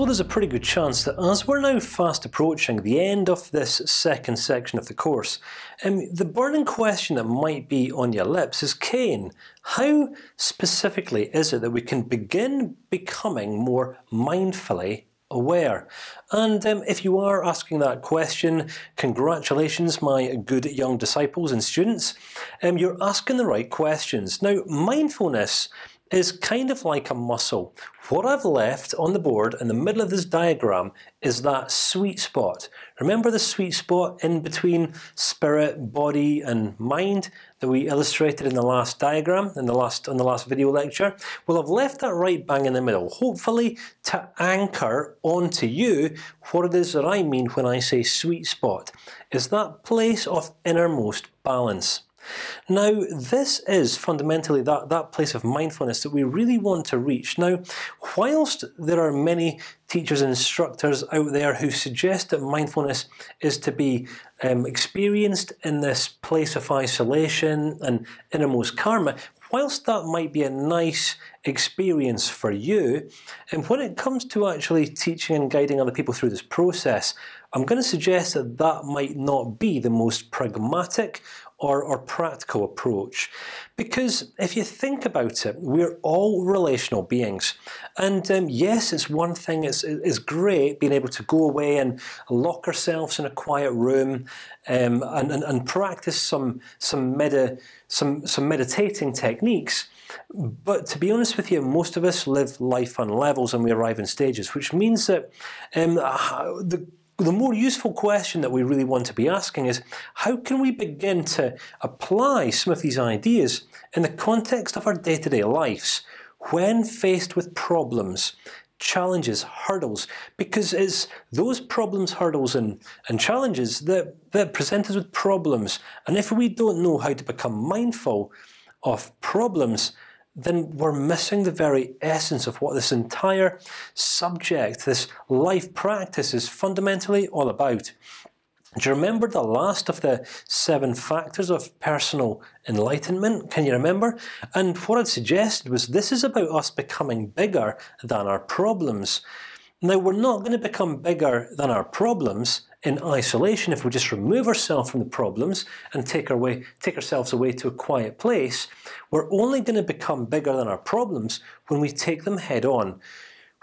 So there's a pretty good chance that as we're now fast approaching the end of this second section of the course, um, the burning question that might be on your lips is, Kane, how specifically is it that we can begin becoming more mindfully aware? And um, if you are asking that question, congratulations, my good young disciples and students. Um, you're asking the right questions. Now, mindfulness is kind of like a muscle. What I've left on the board in the middle of this diagram is that sweet spot. Remember the sweet spot in between spirit, body, and mind that we illustrated in the last diagram in the last in the last video lecture. Well, I've left that right bang in the middle, hopefully to anchor onto you what it is that I mean when I say sweet spot. Is that place of innermost balance. Now, this is fundamentally that that place of mindfulness that we really want to reach. Now, whilst there are many teachers and instructors out there who suggest that mindfulness is to be um, experienced in this place of isolation and innermost karma, whilst that might be a nice experience for you, and when it comes to actually teaching and guiding other people through this process, I'm going to suggest that that might not be the most pragmatic or, or practical approach, because if you think about it, we're all relational beings, and um, yes, it's one thing. It's it's great being able to go away and lock ourselves in a quiet room, um, and, and and practice some some medi some some meditating techniques. But to be honest with you, most of us live life on levels, and we arrive in stages, which means that um, the the more useful question that we really want to be asking is how can we begin to apply some of these ideas in the context of our day-to-day -day lives when faced with problems, challenges, hurdles? Because it's those problems, hurdles, and and challenges that that present us with problems. And if we don't know how to become mindful of problems, then we're missing the very essence of what this entire subject, this life practice, is fundamentally all about. Do you remember the last of the seven factors of personal enlightenment? Can you remember? And what I'd suggested was this is about us becoming bigger than our problems. Now we're not going to become bigger than our problems in isolation if we just remove ourselves from the problems and take our way, take ourselves away to a quiet place. We're only going to become bigger than our problems when we take them head on,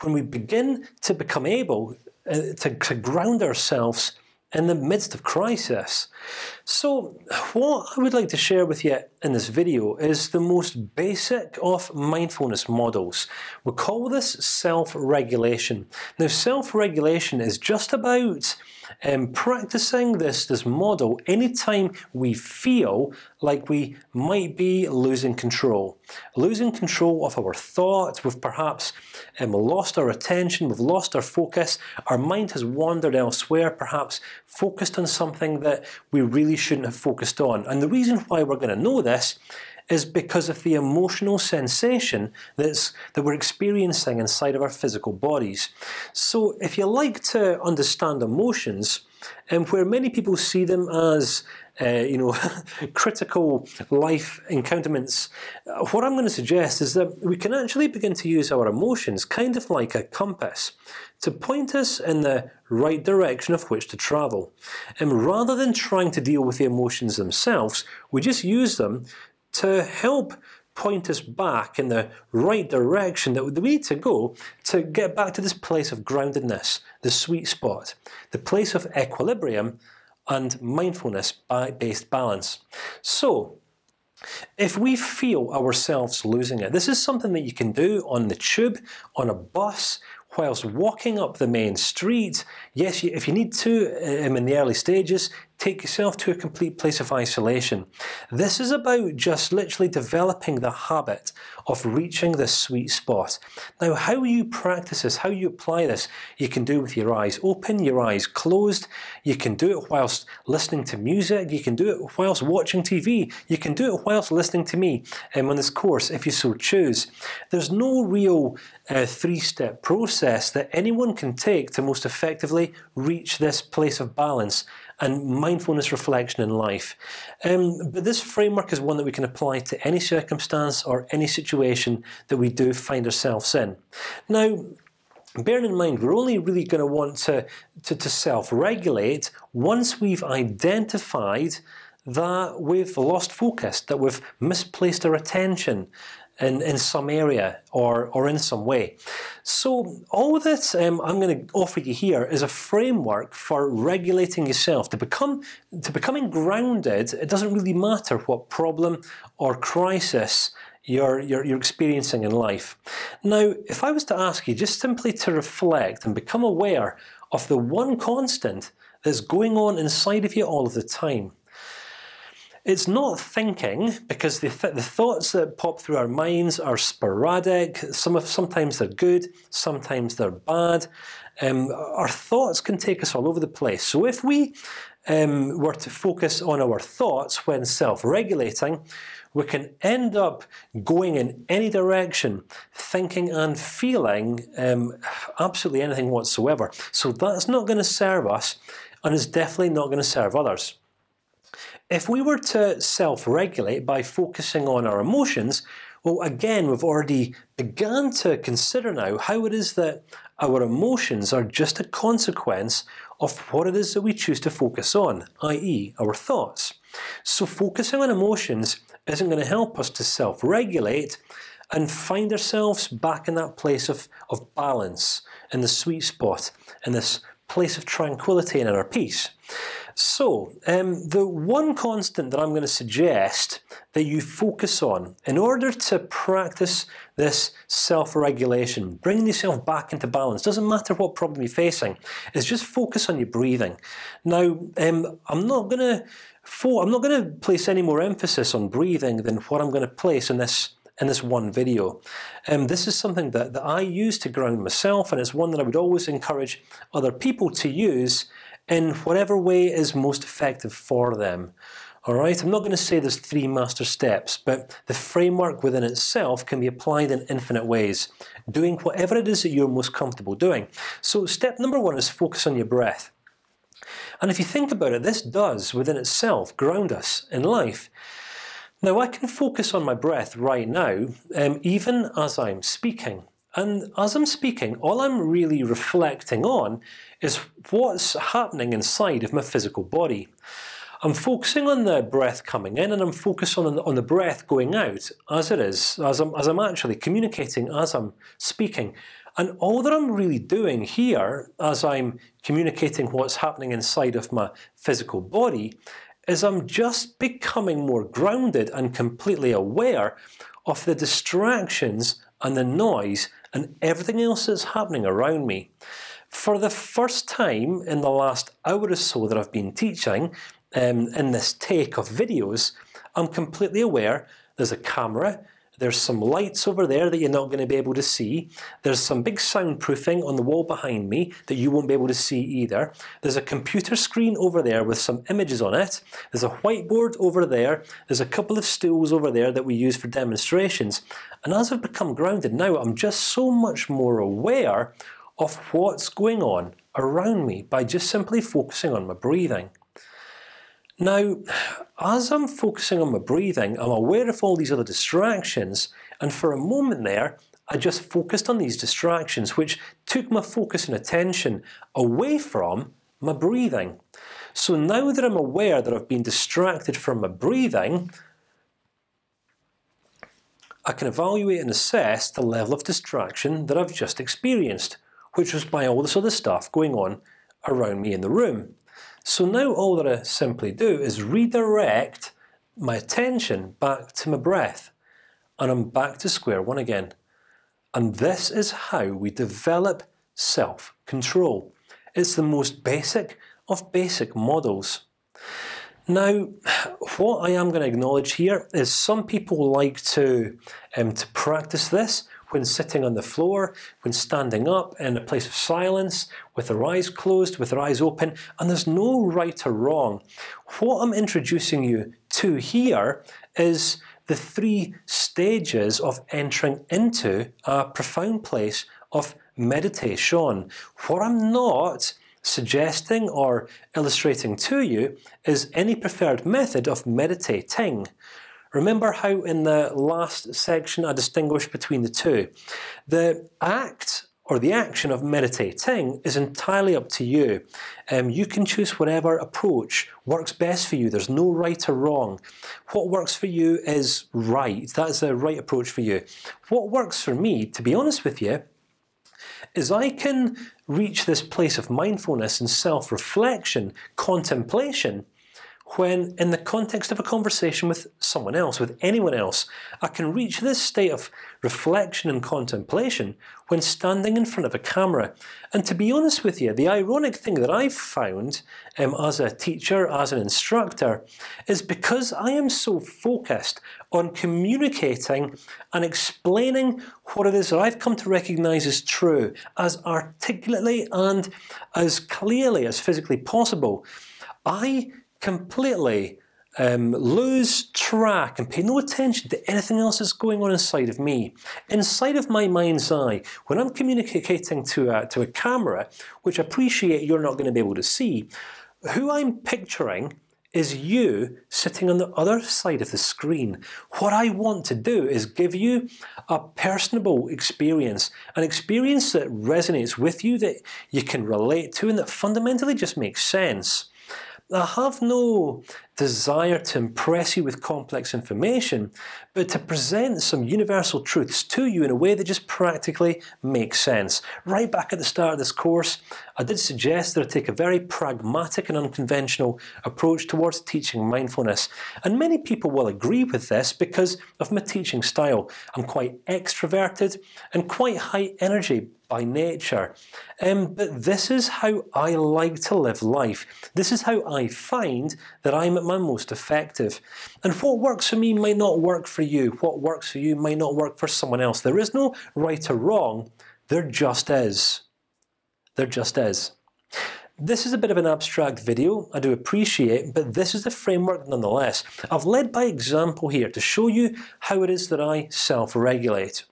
when we begin to become able uh, to, to ground ourselves in the midst of crisis. So, what I would like to share with you in this video is the most basic of mindfulness models. We call this self-regulation. Now, self-regulation is just about um, practicing this this model anytime we feel like we might be losing control, losing control of our thoughts. We've perhaps um, lost our attention, we've lost our focus. Our mind has wandered elsewhere, perhaps focused on something that we really shouldn't have focused on. And the reason why we're going to know this is because of the emotional sensation that's that we're experiencing inside of our physical bodies. So, if you like to understand emotions, and where many people see them as uh, you know, critical life encounterments. Uh, what I'm going to suggest is that we can actually begin to use our emotions, kind of like a compass, to point us in the right direction of which to travel. And rather than trying to deal with the emotions themselves, we just use them to help point us back in the right direction that we need to go to get back to this place of groundedness, the sweet spot, the place of equilibrium and mindfulness-based balance. So. If we feel ourselves losing it, this is something that you can do on the tube, on a bus, whilst walking up the main street. Yes, if you need to, um, in the early stages, take yourself to a complete place of isolation. This is about just literally developing the habit of reaching this sweet spot. Now, how you practice this, how you apply this, you can do it with your eyes open, your eyes closed. You can do it whilst listening to music. You can do it whilst watching TV. You can do it whilst listening to me um, on this course, if you so choose. There's no real uh, three-step process that anyone can take to most effectively reach this place of balance and mindfulness reflection in life. Um, but this framework is one that we can apply to any circumstance or any situation that we do find ourselves in. Now. bearing in mind we're only really going to want to to, to self-regulate once we've identified that we've lost focus, that we've misplaced our attention in in some area or or in some way. So all that um, I'm going to offer you here is a framework for regulating yourself to become to becoming grounded. It doesn't really matter what problem or crisis you're, you're, you're experiencing in life. Now, if I was to ask you just simply to reflect and become aware of the one constant that's going on inside of you all of the time, it's not thinking because the th the thoughts that pop through our minds are sporadic. Some of sometimes they're good, sometimes they're bad. Um, our thoughts can take us all over the place. So if we um, were to focus on our thoughts when self-regulating, we can end up going in any direction, thinking and feeling um, absolutely anything whatsoever. So that's not going to serve us, and is definitely not going to serve others. If we were to self-regulate by focusing on our emotions, well, again, we've already begun to consider now how it is that our emotions are just a consequence of what it is that we choose to focus on, i.e., our thoughts. So, focusing on emotions isn't going to help us to self-regulate and find ourselves back in that place of of balance, in the sweet spot, in this place of tranquility and inner peace. So, um, the one constant that I'm going to suggest that you focus on in order to practice this self-regulation, bringing yourself back into balance, doesn't matter what problem you're facing, is just focus on your breathing. Now, um, I'm not going to I'm not going to place any more emphasis on breathing than what I'm going to place in this in this one video. Um, this is something that that I use to ground myself, and it's one that I would always encourage other people to use in whatever way is most effective for them. All right, I'm not going to say there's three master steps, but the framework within itself can be applied in infinite ways, doing whatever it is that you're most comfortable doing. So, step number one is focus on your breath. And if you think about it, this does within itself ground us in life. Now I can focus on my breath right now, um, even as I'm speaking. And as I'm speaking, all I'm really reflecting on is what's happening inside of my physical body. I'm focusing on the breath coming in, and I'm focused on on the breath going out as it is, as I'm as I'm actually communicating, as I'm speaking. And all that I'm really doing here, as I'm communicating what's happening inside of my physical body, is I'm just becoming more grounded and completely aware of the distractions and the noise and everything else that's happening around me. For the first time in the last hour or so that I've been teaching um, in this take of videos, I'm completely aware there's a camera, there's some lights over there that you're not going to be able to see. There's some big soundproofing on the wall behind me that you won't be able to see either. There's a computer screen over there with some images on it. There's a whiteboard over there. There's a couple of stools over there that we use for demonstrations. And as I've become grounded now, I'm just so much more aware of what's going on around me by just simply focusing on my breathing. Now, as I'm focusing on my breathing, I'm aware of all these other distractions, and for a moment there, I just focused on these distractions, which took my focus and attention away from my breathing. So now that I'm aware that I've been distracted from my breathing, I can evaluate and assess the level of distraction that I've just experienced, which was by all this other stuff going on around me in the room. So now all that I simply do is redirect my attention back to my breath, and I'm back to square one again. And this is how we develop self-control. It's the most basic of basic models. Now, what I am going to acknowledge here is some people like to um, to practice this when sitting on the floor, when standing up in a place of silence, with their eyes closed, with their eyes open, and there's no right or wrong. What I'm introducing you to here is the three stages of entering into a profound place of meditation. What I'm not suggesting or illustrating to you is any preferred method of meditating. Remember how in the last section I distinguished between the two. The act or the action of meditating is entirely up to you. Um, you can choose whatever approach works best for you. There's no right or wrong. What works for you is right. That's the right approach for you. What works for me, to be honest with you, is I can reach this place of mindfulness and self-reflection, contemplation, when in the context of a conversation with someone else, with anyone else, I can reach this state of reflection and contemplation when standing in front of a camera. And to be honest with you, the ironic thing that I've found um, as a teacher, as an instructor, is because I am so focused on communicating and explaining what it is that I've come to recognize as true, as articulately and as clearly as physically possible. I completely um, lose track and pay no attention to anything else that's going on inside of me, inside of my mind's eye. When I'm communicating to a, to a camera, which I appreciate you're not going to be able to see, who I'm picturing is you sitting on the other side of the screen. What I want to do is give you a personable experience, an experience that resonates with you, that you can relate to, and that fundamentally just makes sense. I have no desire to impress you with complex information, but to present some universal truths to you in a way that just practically makes sense. Right back at the start of this course, I did suggest that I take a very pragmatic and unconventional approach towards teaching mindfulness, and many people will agree with this because of my teaching style. I'm quite extroverted and quite high energy by nature. Um, but this is how I like to live life. This is how I find that I'm at my most effective. And what works for me might not work for you. What works for you might not work for someone else. There is no right or wrong. There just is. There just is. This is a bit of an abstract video, I do appreciate, but this is the framework nonetheless. I've led by example here to show you how it is that I self-regulate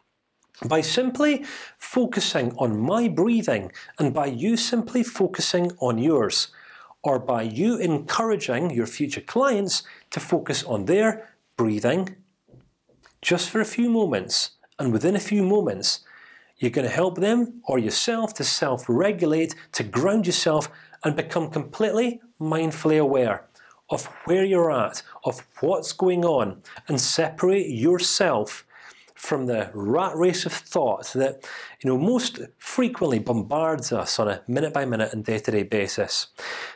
by simply focusing on my breathing and by you simply focusing on yours, or by you encouraging your future clients to focus on their breathing just for a few moments, and within a few moments, you're going to help them or yourself to self-regulate, to ground yourself, and become completely mindfully aware of where you're at, of what's going on, and separate yourself from the rat race of thought that you know most frequently bombards us on a minute-by-minute and day-to-day -day basis.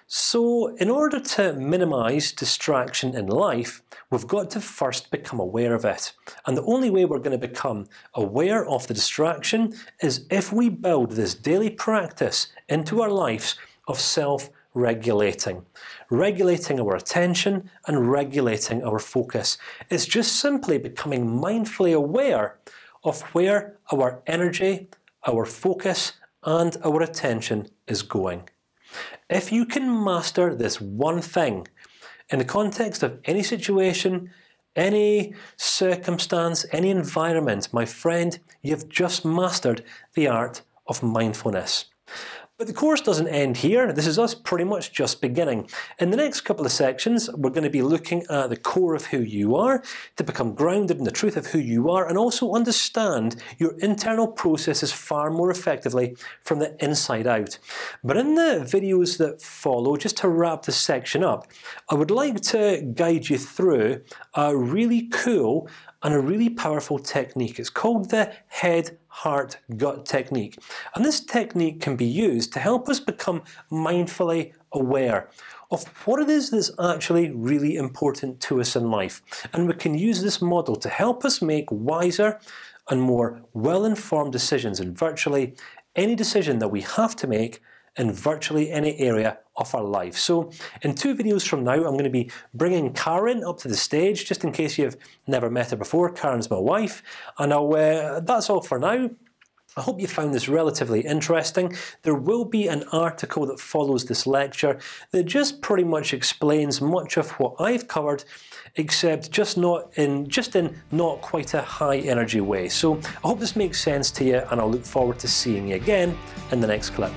So, in order to minimize distraction in life, we've got to first become aware of it. And the only way we're going to become aware of the distraction is if we build this daily practice into our lives of self regulating, regulating our attention and regulating our focus. It's just simply becoming mindfully aware of where our energy, our focus, and our attention is going. If you can master this one thing in the context of any situation, any circumstance, any environment, my friend, you've just mastered the art of mindfulness. But the course doesn't end here. This is us pretty much just beginning. In the next couple of sections, we're going to be looking at the core of who you are, to become grounded in the truth of who you are, and also understand your internal processes far more effectively from the inside out. But in the videos that follow, just to wrap this section up, I would like to guide you through a really cool and a really powerful technique. It's called the head heart gut technique, and this technique can be used to help us become mindfully aware of what it is that's actually really important to us in life, and we can use this model to help us make wiser and more well-informed decisions in virtually any decision that we have to make in virtually any area of our life. So, in two videos from now, I'm going to be bringing Karen up to the stage, just in case you've never met her before. Karen's my wife, and I'll, uh, that's all for now. I hope you found this relatively interesting. There will be an article that follows this lecture that just pretty much explains much of what I've covered, except just not in just in not quite a high energy way. So I hope this makes sense to you, and I'll look forward to seeing you again in the next clip.